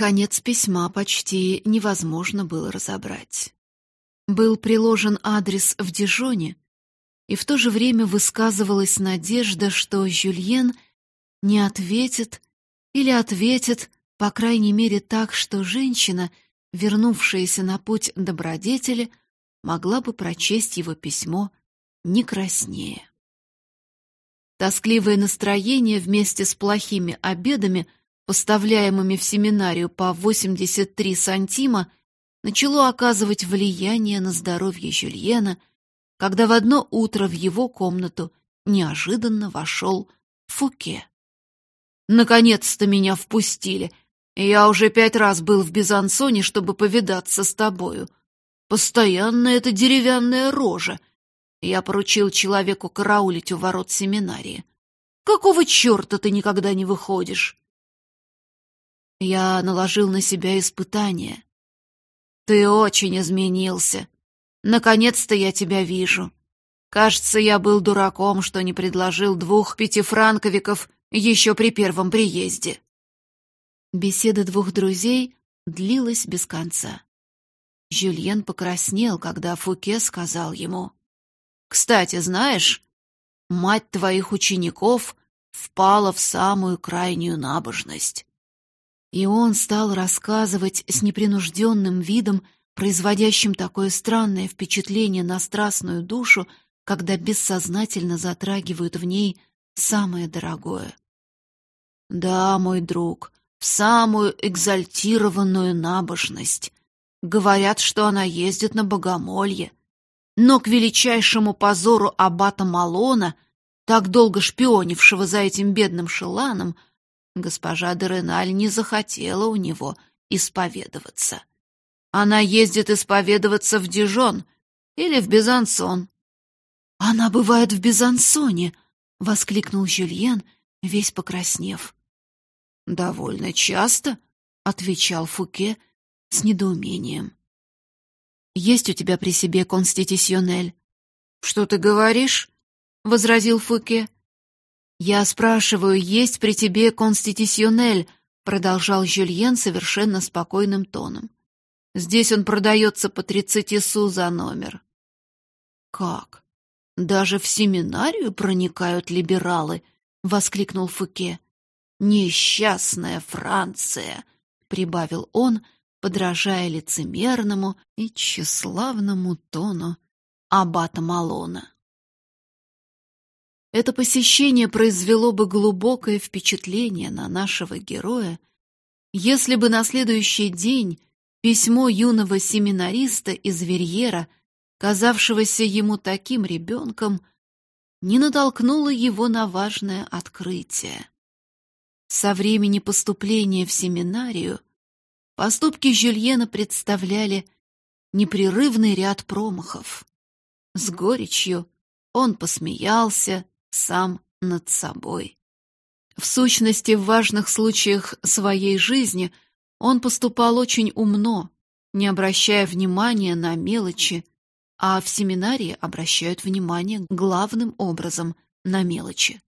Конец письма почти невозможно было разобрать. Был приложен адрес в Дижоне, и в то же время высказывалась надежда, что Жюльен не ответит или ответит, по крайней мере, так, что женщина, вернувшаяся на путь добродетели, могла бы прочесть его письмо не краснее. Тоскливое настроение вместе с плохими обедами, поставляемыми в семинарию по 83 сантима, начало оказывать влияние на здоровье Жюльена, когда в одно утро в его комнату неожиданно вошел Фуке. «Наконец-то меня впустили. Я уже пять раз был в Бизансоне, чтобы повидаться с тобою. Постоянно эта деревянная рожа. Я поручил человеку караулить у ворот семинарии. Какого черта ты никогда не выходишь?» Я наложил на себя испытание. Ты очень изменился. Наконец-то я тебя вижу. Кажется, я был дураком, что не предложил двух пятифранковиков еще при первом приезде. Беседа двух друзей длилась без конца. Жюльен покраснел, когда Фуке сказал ему: "Кстати, знаешь, мать твоих учеников впала в самую крайнюю набожность. И он стал рассказывать с непринужденным видом, производящим такое странное впечатление на страстную душу, когда бессознательно затрагивают в ней самое дорогое. Да, мой друг, в самую экзальтированную набожность. Говорят, что она ездит на богомолье. Но к величайшему позору аббата Малона, так долго шпионившего за этим бедным Шеланом, Госпожа Дереналь не захотела у него исповедоваться. Она ездит исповедоваться в Дижон или в Безансон. Она бывает в Безансоне, воскликнул Жюльен, весь покраснев. Довольно часто, отвечал Фуке с недоумением. Есть у тебя при себе конститюционель? Что ты говоришь? возразил Фуке. «Я спрашиваю, есть при тебе конститюционель?» — продолжал Жюльен совершенно спокойным тоном. «Здесь он продается по тридцати су за номер». «Как? Даже в семинарию проникают либералы?» — воскликнул Фуке. «Несчастная Франция!» — прибавил он, подражая лицемерному и тщеславному тону аббата Малона. Это посещение произвело бы глубокое впечатление на нашего героя, если бы на следующий день письмо юного семинариста из Верьера, казавшегося ему таким ребенком, не натолкнуло его на важное открытие. Со времени поступления в семинарию поступки Жюльена представляли непрерывный ряд промахов. С горечью он посмеялся, сам над собой. В сущности, в важных случаях своей жизни он поступал очень умно, не обращая внимания на мелочи, а в семинарии обращают внимание главным образом на мелочи.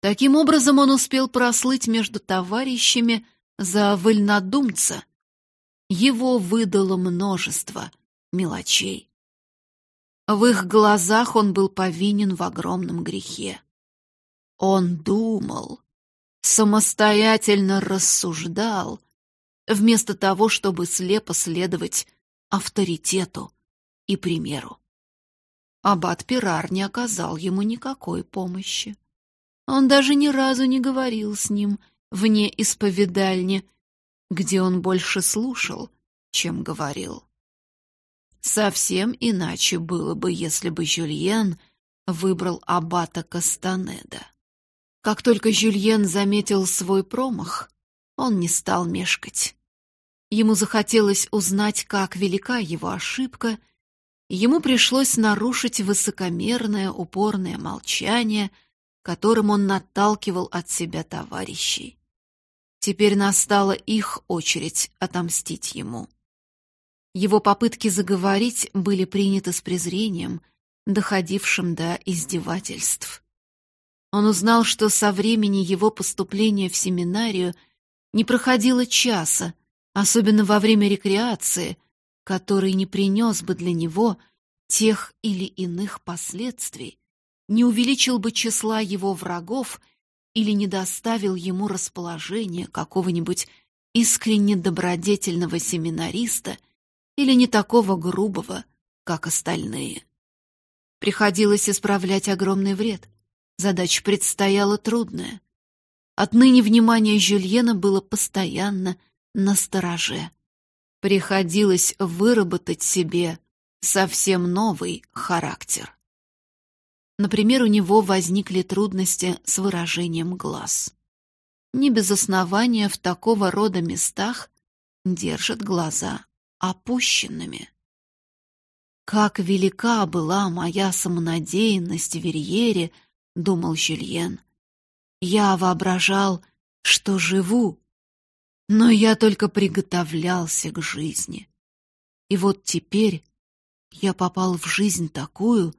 Таким образом он успел прослыть между товарищами за вольнодумца. Его выдало множество мелочей. В их глазах он был повинен в огромном грехе. Он думал, самостоятельно рассуждал, вместо того, чтобы слепо следовать авторитету и примеру. Аббат Пирар не оказал ему никакой помощи. Он даже ни разу не говорил с ним вне исповедальни, где он больше слушал, чем говорил. Совсем иначе было бы, если бы Жюльен выбрал аббата Кастанеда. Как только Жюльен заметил свой промах, он не стал мешкать. Ему захотелось узнать, как велика его ошибка, ему пришлось нарушить высокомерное, упорное молчание, которым он наталкивал от себя товарищей. Теперь настала их очередь отомстить ему. Его попытки заговорить были приняты с презрением, доходившим до издевательств. Он узнал, что со времени его поступления в семинарию не проходило часа, особенно во время рекреации, который не принес бы для него тех или иных последствий, не увеличил бы числа его врагов или не доставил ему расположения какого-нибудь искренне добродетельного семинариста или не такого грубого, как остальные. Приходилось исправлять огромный вред. Задача предстояла трудная. Отныне внимание Жюльена было постоянно на стороже. Приходилось выработать себе совсем новый характер. Например, у него возникли трудности с выражением глаз. Не без основания в такого рода местах держат глаза опущенными. Как велика была моя самонадеянность в Верьере, думал Жюльен. Я воображал, что живу, но я только приготовлялся к жизни. И вот теперь я попал в жизнь такую,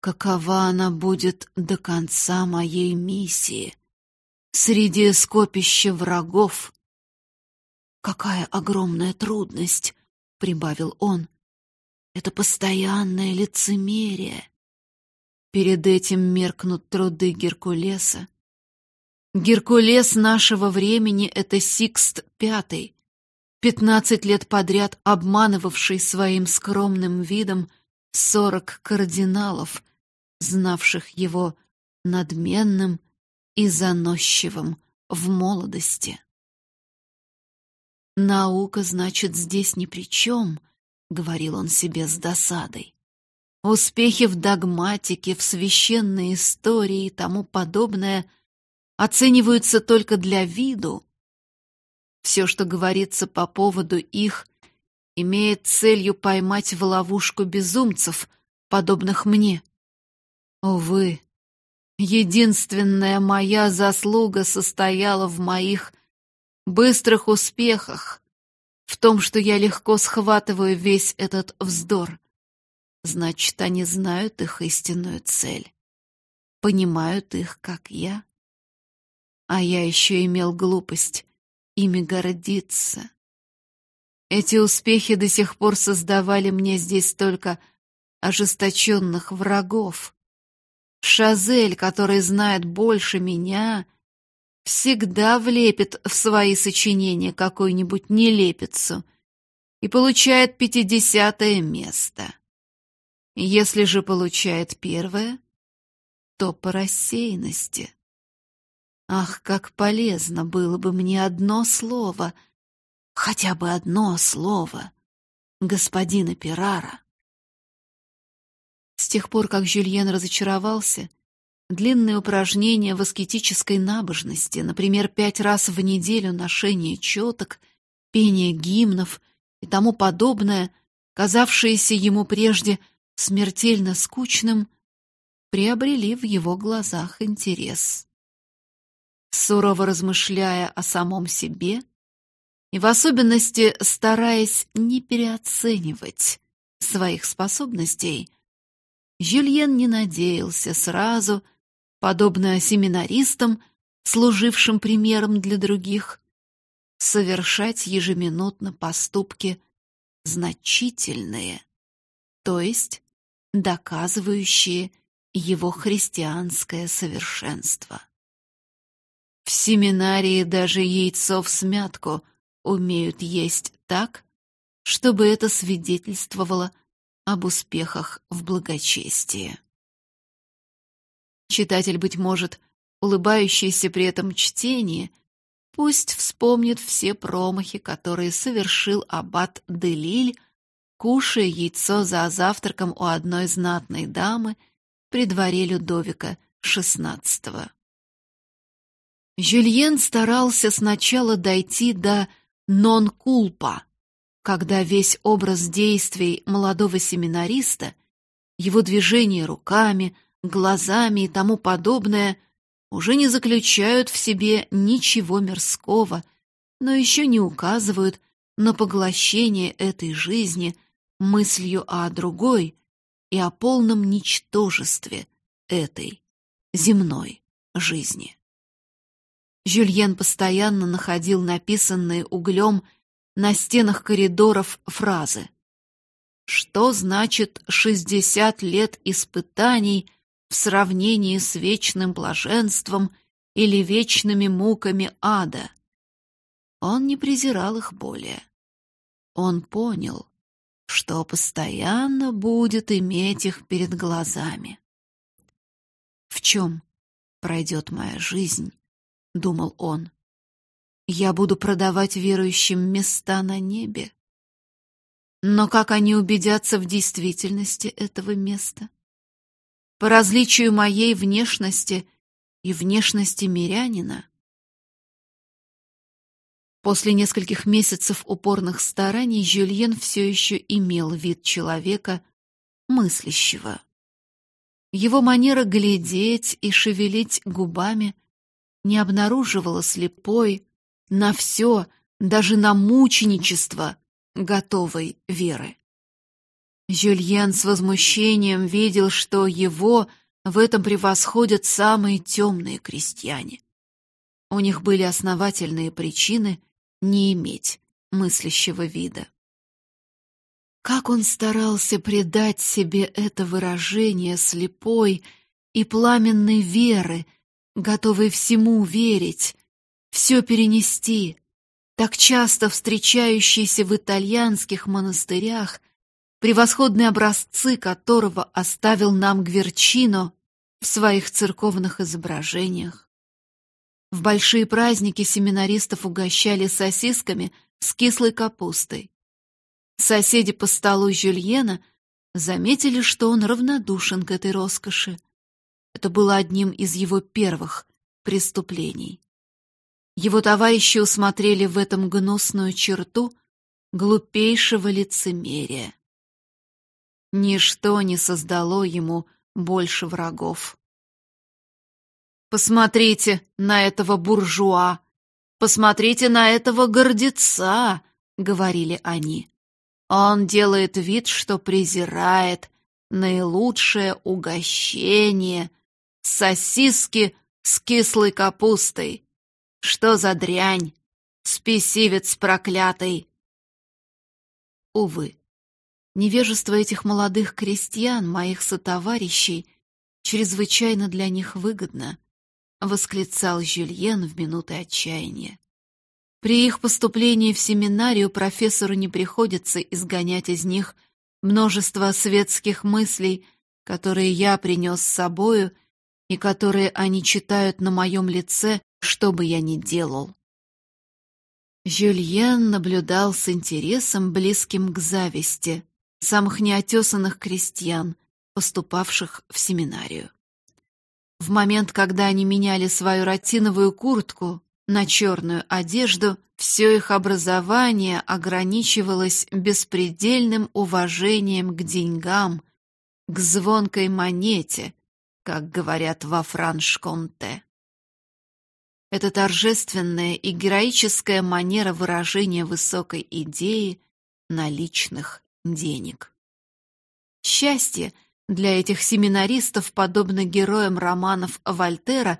какова она будет до конца моей миссии. Среди скопища врагов. Какая огромная трудность, прибавил он. Это постоянное лицемерие. Перед этим меркнут труды Геркулеса. Геркулес нашего времени — это Сикст Пятый, пятнадцать лет подряд обманывавший своим скромным видом сорок кардиналов, знавших его надменным и заносчивым в молодости. «Наука, значит, здесь ни при чем», — говорил он себе с досадой. «Успехи в догматике, в священной истории и тому подобное — оцениваются только для виду. Все, что говорится по поводу их, имеет целью поймать в ловушку безумцев, подобных мне. Увы, единственная моя заслуга состояла в моих быстрых успехах, в том, что я легко схватываю весь этот вздор. Значит, они знают их истинную цель, понимают их, как я. А я еще имел глупость ими гордиться. Эти успехи до сих пор создавали мне здесь только ожесточенных врагов. Шазель, который знает больше меня, всегда влепит в свои сочинения какую-нибудь нелепицу и получает пятидесятое место. Если же получает первое, то по рассеянности. Ах, как полезно было бы мне одно слово, хотя бы одно слово господина Перара. С тех пор, как Жюльен разочаровался, длинные упражнения в аскетической набожности, например, пять раз в неделю ношение четок, пение гимнов и тому подобное, казавшиеся ему прежде смертельно скучным, приобрели в его глазах интерес. Сурово размышляя о самом себе и в особенности стараясь не переоценивать своих способностей, Жюльен не надеялся сразу, подобно семинаристам, служившим примером для других, совершать ежеминутно поступки значительные, то есть доказывающие его христианское совершенство. В семинарии даже яйцо в смятку умеют есть так, чтобы это свидетельствовало об успехах в благочестии. Читатель, быть может, улыбающийся при этом чтении, пусть вспомнит все промахи, которые совершил аббат Делиль, кушая яйцо за завтраком у одной знатной дамы при дворе Людовика XVI. Жюльен старался сначала дойти до нон-кулпа, когда весь образ действий молодого семинариста, его движения руками, глазами и тому подобное уже не заключают в себе ничего мирского, но еще не указывают на поглощение этой жизни мыслью о другой и о полном ничтожестве этой земной жизни. Жюльен постоянно находил написанные углем на стенах коридоров фразы. Что значит шестьдесят лет испытаний в сравнении с вечным блаженством или вечными муками ада? Он не презирал их более. Он понял, что постоянно будет иметь их перед глазами. В чем пройдет моя жизнь, думал он. Я буду продавать верующим места на небе. Но как они убедятся в действительности этого места? По различию моей внешности и внешности мирянина, После нескольких месяцев упорных стараний Жюльен все еще имел вид человека мыслящего. Его манера глядеть и шевелить губами не обнаруживала слепой на все, даже на мученичество готовой веры. Жюльен с возмущением видел, что его в этом превосходят самые темные крестьяне. У них были основательные причины не иметь мыслящего вида. Как он старался придать себе это выражение слепой и пламенной веры, готовой всему верить, все перенести, так часто встречающийся в итальянских монастырях, превосходные образцы которого оставил нам Гверчино в своих церковных изображениях. В большие праздники семинаристов угощали сосисками с кислой капустой. Соседи по столу Жюльена заметили, что он равнодушен к этой роскоши. Это было одним из его первых преступлений. Его товарищи усмотрели в этом гнусную черту глупейшего лицемерия. Ничто не создало ему больше врагов. Посмотрите на этого буржуа, посмотрите на этого гордеца, говорили они. Он делает вид, что презирает наилучшее угощение сосиски с кислой капустой. Что за дрянь, спесивец проклятый. Увы, невежество этих молодых крестьян, моих сотоварищей, чрезвычайно для них выгодно восклицал Жюльен в минуты отчаяния. При их поступлении в семинарию профессору не приходится изгонять из них множество светских мыслей, которые я принес с собою и которые они читают на моем лице, что бы я ни делал. Жюльен наблюдал с интересом, близким к зависти, самых неотесанных крестьян, поступавших в семинарию. В момент, когда они меняли свою ротиновую куртку на черную одежду, все их образование ограничивалось беспредельным уважением к деньгам, к звонкой монете, как говорят во Франш-Конте. Это торжественная и героическая манера выражения высокой идеи наличных денег. Счастье — для этих семинаристов, подобно героям романов Вольтера,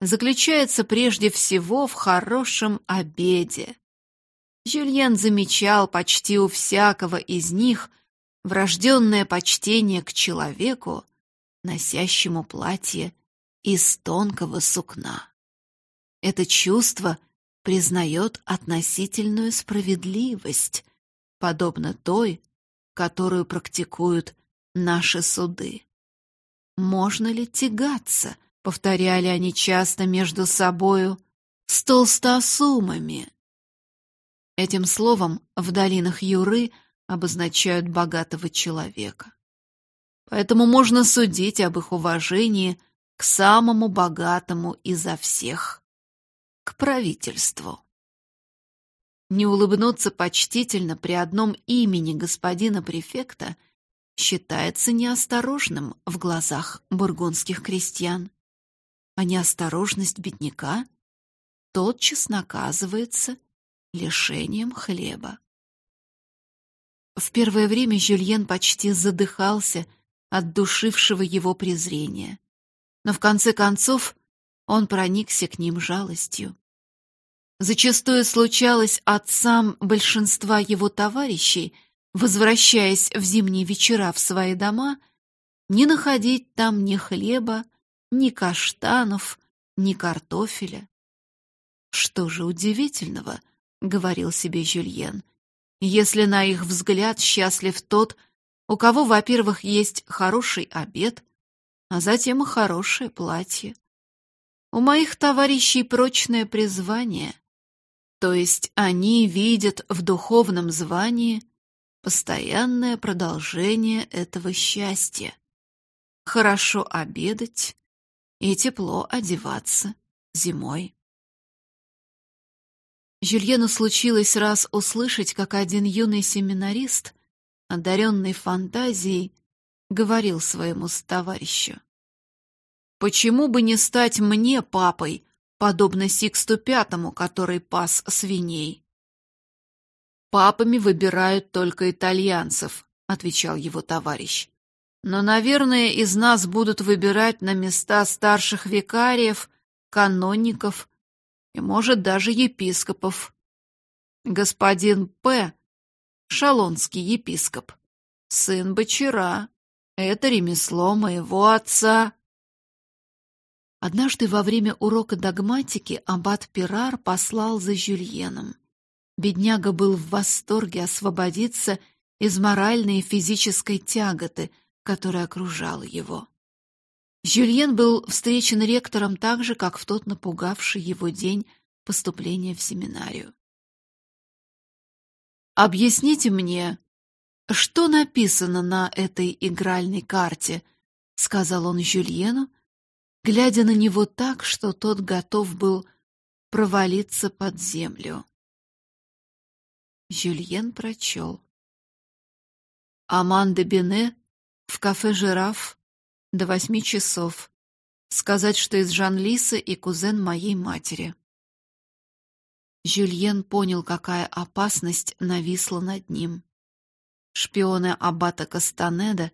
заключается прежде всего в хорошем обеде. Жюльен замечал почти у всякого из них врожденное почтение к человеку, носящему платье из тонкого сукна. Это чувство признает относительную справедливость, подобно той, которую практикуют наши суды. Можно ли тягаться, повторяли они часто между собою, с толстосумами? Этим словом в долинах Юры обозначают богатого человека. Поэтому можно судить об их уважении к самому богатому изо всех, к правительству. Не улыбнуться почтительно при одном имени господина префекта — считается неосторожным в глазах бургундских крестьян. А неосторожность бедняка тотчас наказывается лишением хлеба. В первое время Жюльен почти задыхался от душившего его презрения, но в конце концов он проникся к ним жалостью. Зачастую случалось отцам большинства его товарищей, возвращаясь в зимние вечера в свои дома, не находить там ни хлеба, ни каштанов, ни картофеля. «Что же удивительного?» — говорил себе Жюльен. «Если на их взгляд счастлив тот, у кого, во-первых, есть хороший обед, а затем и хорошее платье. У моих товарищей прочное призвание, то есть они видят в духовном звании постоянное продолжение этого счастья. Хорошо обедать и тепло одеваться зимой. Жюльену случилось раз услышать, как один юный семинарист, одаренный фантазией, говорил своему товарищу. «Почему бы не стать мне папой, подобно Сиксту Пятому, который пас свиней?» «Папами выбирают только итальянцев», — отвечал его товарищ. «Но, наверное, из нас будут выбирать на места старших викариев, каноников и, может, даже епископов. Господин П., шалонский епископ, сын Бочара, это ремесло моего отца. Однажды во время урока догматики аббат Пирар послал за Жюльеном. Бедняга был в восторге освободиться из моральной и физической тяготы, которая окружала его. Жюльен был встречен ректором так же, как в тот напугавший его день поступления в семинарию. «Объясните мне, что написано на этой игральной карте?» — сказал он Жюльену, глядя на него так, что тот готов был провалиться под землю. Жюльен прочел. Аманда Бене в кафе «Жираф» до восьми часов. Сказать, что из Жан-Лиса и кузен моей матери. Жюльен понял, какая опасность нависла над ним. Шпионы аббата Кастанеда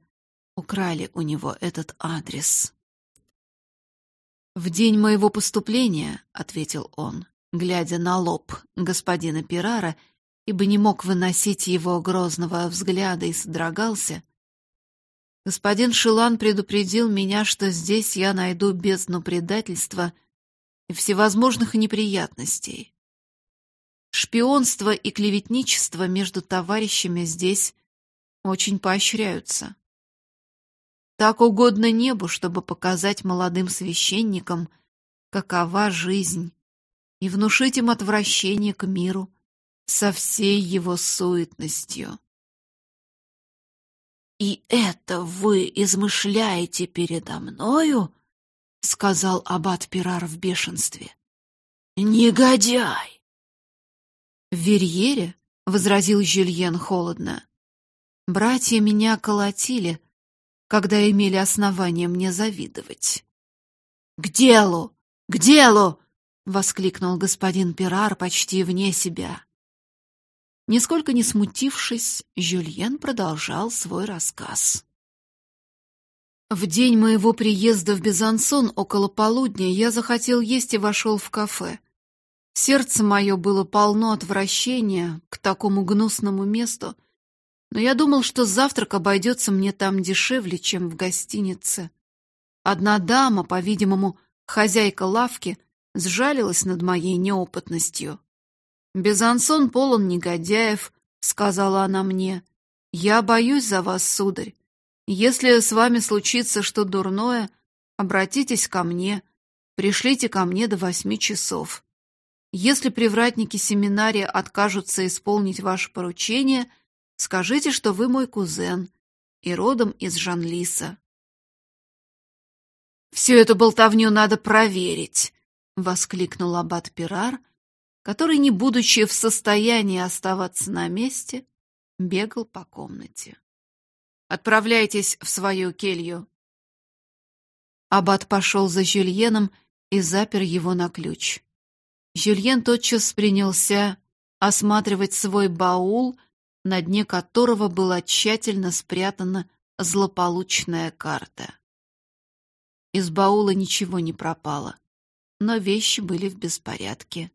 украли у него этот адрес. «В день моего поступления», — ответил он, глядя на лоб господина Пирара, ибо не мог выносить его грозного взгляда и содрогался, господин Шилан предупредил меня, что здесь я найду бездну предательства и всевозможных неприятностей. Шпионство и клеветничество между товарищами здесь очень поощряются. Так угодно небу, чтобы показать молодым священникам, какова жизнь, и внушить им отвращение к миру со всей его суетностью. «И это вы измышляете передо мною?» — сказал аббат Пирар в бешенстве. «Негодяй!» «В Верьере?» — возразил Жюльен холодно. Братья меня колотили, когда имели основания мне завидовать. «К делу! К делу!» — воскликнул господин Пирар почти вне себя. Нисколько не смутившись, Жюльен продолжал свой рассказ. В день моего приезда в Безансон около полудня я захотел есть и вошел в кафе. Сердце мое было полно отвращения к такому гнусному месту, но я думал, что завтрак обойдется мне там дешевле, чем в гостинице. Одна дама, по-видимому, хозяйка лавки, сжалилась над моей неопытностью. «Безансон полон негодяев», — сказала она мне. «Я боюсь за вас, сударь. Если с вами случится что дурное, обратитесь ко мне, пришлите ко мне до восьми часов. Если привратники семинария откажутся исполнить ваше поручение — Скажите, что вы мой кузен и родом из Жанлиса. «Всю эту болтовню надо проверить», — воскликнул аббат Пирар, который, не будучи в состоянии оставаться на месте, бегал по комнате. «Отправляйтесь в свою келью». Аббат пошел за Жюльеном и запер его на ключ. Жюльен тотчас принялся осматривать свой баул на дне которого была тщательно спрятана злополучная карта. Из баула ничего не пропало, но вещи были в беспорядке.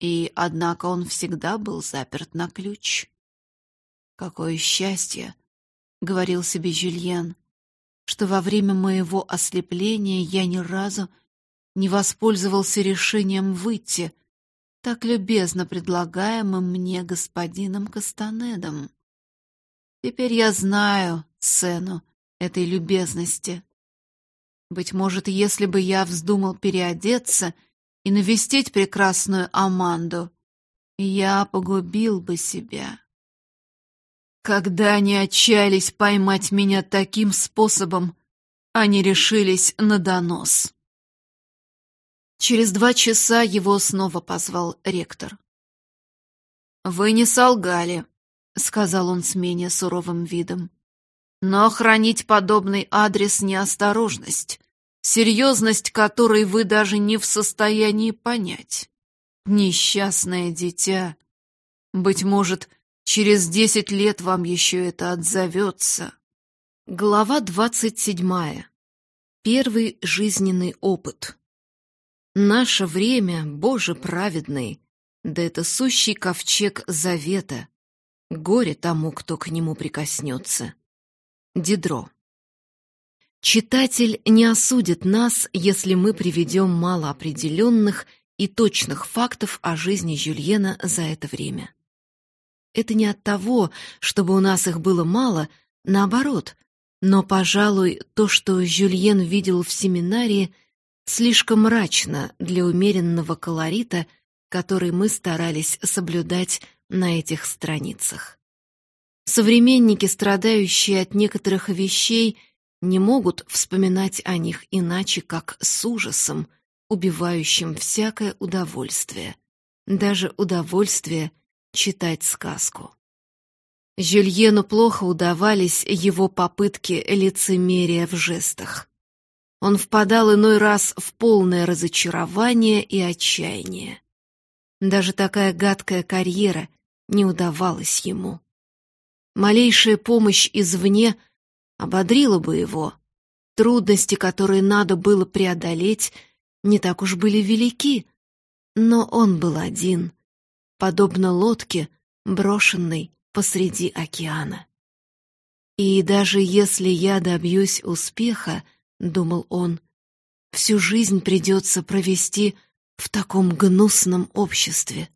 И, однако, он всегда был заперт на ключ. «Какое счастье!» — говорил себе Жюльен, что во время моего ослепления я ни разу не воспользовался решением выйти, так любезно предлагаемым мне господином Кастанедом. Теперь я знаю цену этой любезности. Быть может, если бы я вздумал переодеться и навестить прекрасную Аманду, я погубил бы себя. Когда они отчаялись поймать меня таким способом, они решились на донос. Через два часа его снова позвал ректор. «Вы не солгали», — сказал он с менее суровым видом. «Но хранить подобный адрес — неосторожность, серьезность которой вы даже не в состоянии понять. Несчастное дитя. Быть может, через десять лет вам еще это отзовется». Глава двадцать седьмая. Первый жизненный опыт. Наше время, Боже праведный, да это сущий ковчег завета. Горе тому, кто к нему прикоснется. Дидро. Читатель не осудит нас, если мы приведем мало определенных и точных фактов о жизни Жюльена за это время. Это не от того, чтобы у нас их было мало, наоборот, но, пожалуй, то, что Жюльен видел в семинарии – слишком мрачно для умеренного колорита, который мы старались соблюдать на этих страницах. Современники, страдающие от некоторых вещей, не могут вспоминать о них иначе, как с ужасом, убивающим всякое удовольствие, даже удовольствие читать сказку. Жюльену плохо удавались его попытки лицемерия в жестах. Он впадал иной раз в полное разочарование и отчаяние. Даже такая гадкая карьера не удавалась ему. Малейшая помощь извне ободрила бы его. Трудности, которые надо было преодолеть, не так уж были велики, но он был один, подобно лодке, брошенной посреди океана. И даже если я добьюсь успеха, — думал он, — «всю жизнь придется провести в таком гнусном обществе.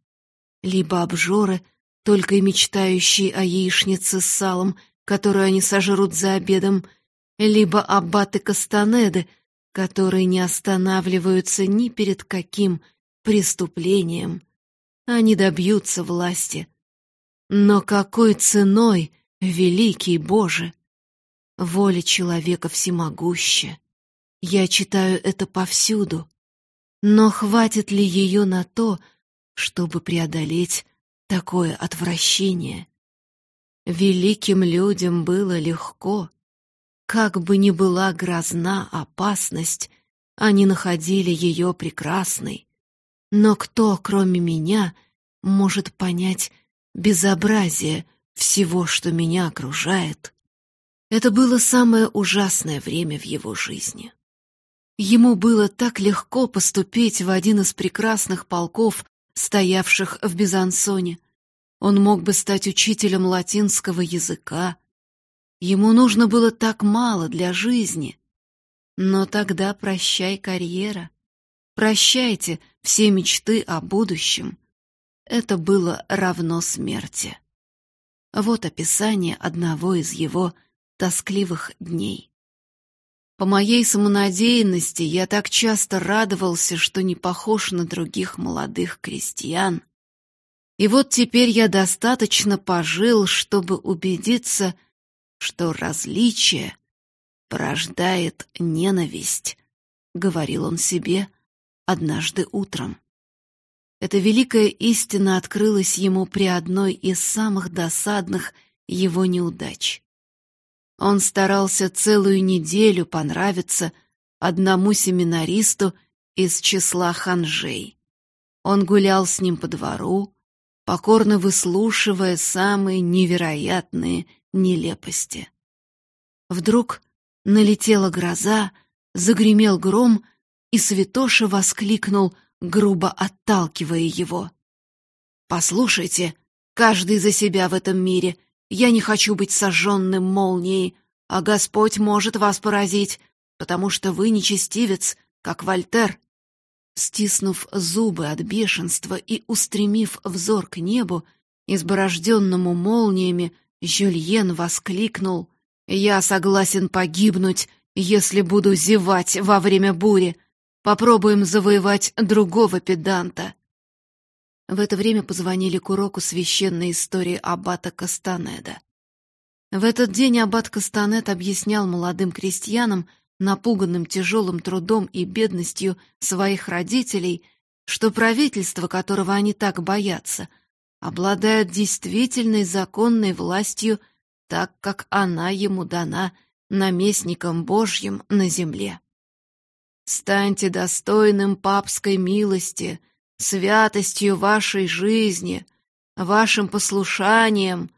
Либо обжоры, только и мечтающие о яичнице с салом, которую они сожрут за обедом, либо аббаты Кастанеды, которые не останавливаются ни перед каким преступлением. Они добьются власти. Но какой ценой, великий Боже! Воля человека всемогуща. Я читаю это повсюду. Но хватит ли ее на то, чтобы преодолеть такое отвращение? Великим людям было легко. Как бы ни была грозна опасность, они находили ее прекрасной. Но кто, кроме меня, может понять безобразие всего, что меня окружает? Это было самое ужасное время в его жизни. Ему было так легко поступить в один из прекрасных полков, стоявших в Бизансоне. Он мог бы стать учителем латинского языка. Ему нужно было так мало для жизни. Но тогда прощай карьера. Прощайте все мечты о будущем. Это было равно смерти. Вот описание одного из его тоскливых дней. По моей самонадеянности я так часто радовался, что не похож на других молодых крестьян. И вот теперь я достаточно пожил, чтобы убедиться, что различие порождает ненависть, — говорил он себе однажды утром. Эта великая истина открылась ему при одной из самых досадных его неудач. Он старался целую неделю понравиться одному семинаристу из числа ханжей. Он гулял с ним по двору, покорно выслушивая самые невероятные нелепости. Вдруг налетела гроза, загремел гром, и святоша воскликнул, грубо отталкивая его. Послушайте, каждый за себя в этом мире. Я не хочу быть сожженным молнией, а Господь может вас поразить, потому что вы нечестивец, как Вольтер. Стиснув зубы от бешенства и устремив взор к небу, изборожденному молниями, Жюльен воскликнул «Я согласен погибнуть, если буду зевать во время бури. Попробуем завоевать другого педанта». В это время позвонили к уроку священной истории аббата Кастанеда. В этот день аббат Кастанед объяснял молодым крестьянам, напуганным тяжелым трудом и бедностью своих родителей, что правительство, которого они так боятся, обладает действительной законной властью, так как она ему дана наместником Божьим на земле. Станьте достойным папской милости, святостью вашей жизни, вашим послушанием,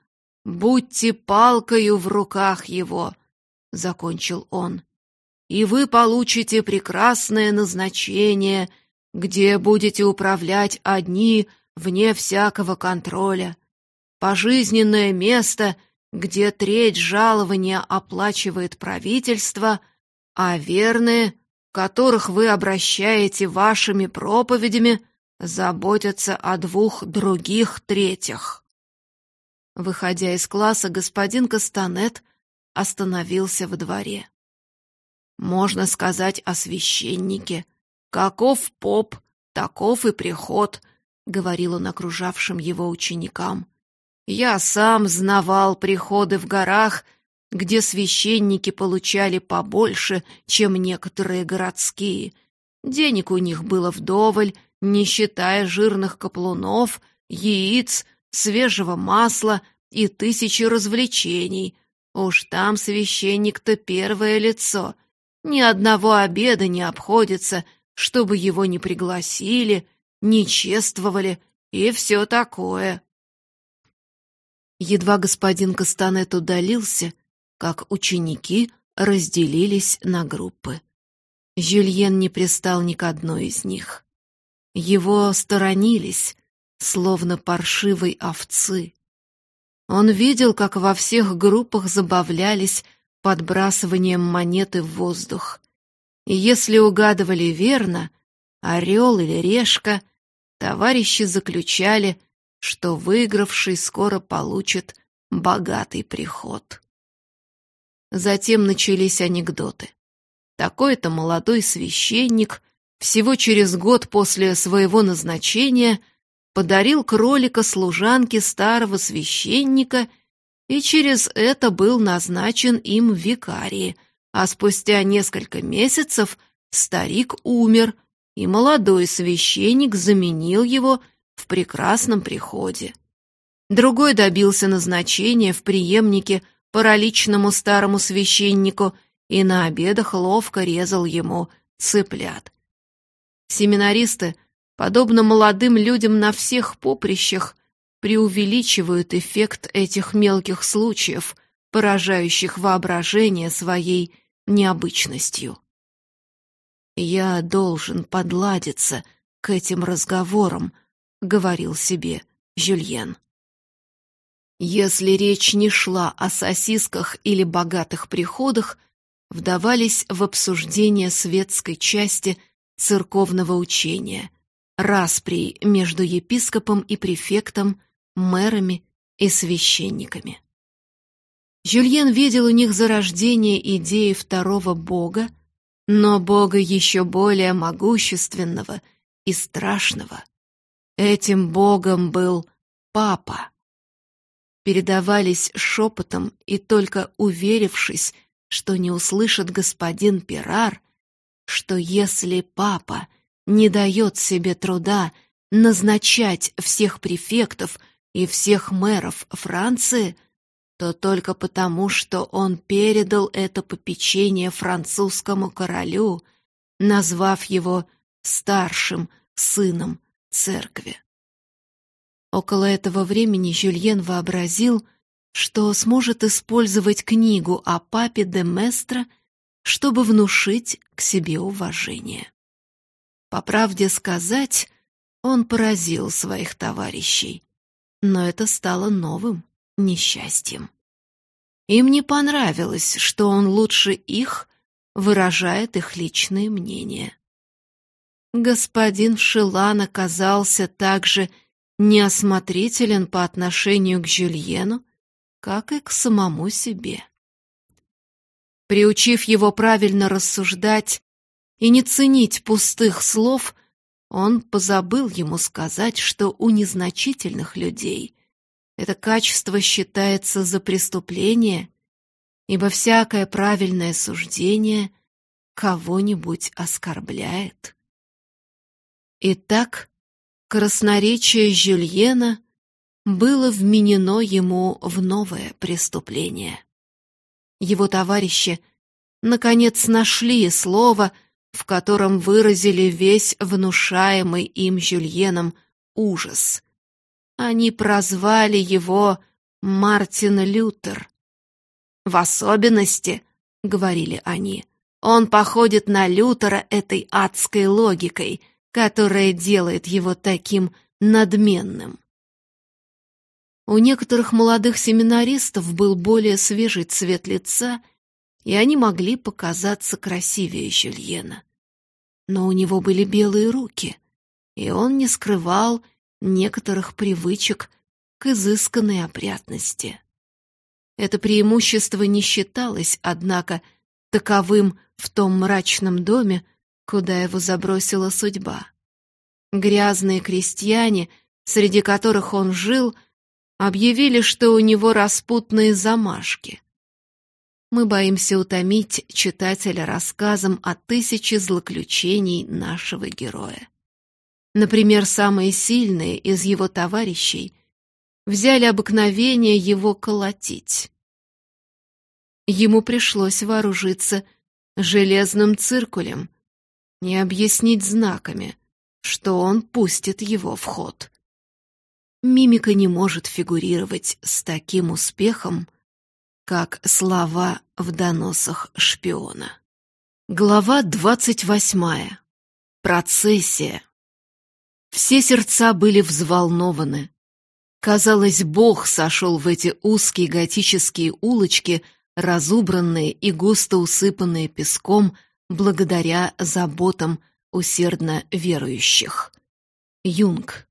будьте палкою в руках его, — закончил он, — и вы получите прекрасное назначение, где будете управлять одни вне всякого контроля, пожизненное место, где треть жалования оплачивает правительство, а верные, которых вы обращаете вашими проповедями, заботятся о двух других третьих. Выходя из класса, господин Кастанет остановился во дворе. Можно сказать о священнике. Каков поп, таков и приход, — говорил он окружавшим его ученикам. «Я сам знавал приходы в горах, где священники получали побольше, чем некоторые городские. Денег у них было вдоволь, не считая жирных каплунов, яиц, свежего масла и тысячи развлечений. Уж там священник-то первое лицо. Ни одного обеда не обходится, чтобы его не пригласили — не чествовали и все такое. Едва господин Кастанет удалился, как ученики разделились на группы. Жюльен не пристал ни к одной из них. Его сторонились, словно паршивой овцы. Он видел, как во всех группах забавлялись подбрасыванием монеты в воздух. И если угадывали верно, орел или решка товарищи заключали, что выигравший скоро получит богатый приход. Затем начались анекдоты. Такой-то молодой священник всего через год после своего назначения подарил кролика служанке старого священника и через это был назначен им викарии, а спустя несколько месяцев старик умер, и молодой священник заменил его в прекрасном приходе. Другой добился назначения в преемнике параличному старому священнику и на обедах ловко резал ему цыплят. Семинаристы, подобно молодым людям на всех поприщах, преувеличивают эффект этих мелких случаев, поражающих воображение своей необычностью. «Я должен подладиться к этим разговорам», — говорил себе Жюльен. Если речь не шла о сосисках или богатых приходах, вдавались в обсуждение светской части церковного учения, распри между епископом и префектом, мэрами и священниками. Жюльен видел у них зарождение идеи второго бога, но Бога еще более могущественного и страшного. Этим Богом был Папа. Передавались шепотом и только уверившись, что не услышит господин Пирар, что если Папа не дает себе труда назначать всех префектов и всех мэров Франции — то только потому, что он передал это попечение французскому королю, назвав его старшим сыном церкви. Около этого времени Жюльен вообразил, что сможет использовать книгу о папе де Местро, чтобы внушить к себе уважение. По правде сказать, Он поразил своих товарищей, но это стало новым несчастьем. Им не понравилось, что он лучше их выражает их личные мнения. Господин Шилан оказался также неосмотрителен по отношению к Жюльену, как и к самому себе. Приучив его правильно рассуждать и не ценить пустых слов, он позабыл ему сказать, что у незначительных людей это качество считается за преступление, ибо всякое правильное суждение кого-нибудь оскорбляет. Итак, красноречие Жюльена было вменено ему в новое преступление. Его товарищи наконец нашли слово, в котором выразили весь внушаемый им Жюльеном ужас. Они прозвали его Мартин Лютер. В особенности, — говорили они, — он походит на Лютера этой адской логикой, которая делает его таким надменным. У некоторых молодых семинаристов был более свежий цвет лица, и они могли показаться красивее Жюльена. Но у него были белые руки, и он не скрывал некоторых привычек к изысканной опрятности. Это преимущество не считалось, однако, таковым в том мрачном доме, куда его забросила судьба. Грязные крестьяне, среди которых он жил, объявили, что у него распутные замашки. Мы боимся утомить читателя рассказом о тысяче злоключений нашего героя. Например, самые сильные из его товарищей взяли обыкновение его колотить. Ему пришлось вооружиться железным циркулем, не объяснить знаками, что он пустит его в ход. Мимика не может фигурировать с таким успехом, как слова в доносах шпиона. Глава двадцать восьмая. Процессия. Все сердца были взволнованы. Казалось, Бог сошел в эти узкие готические улочки, разубранные и густо усыпанные песком, благодаря заботам усердно верующих. Юнг.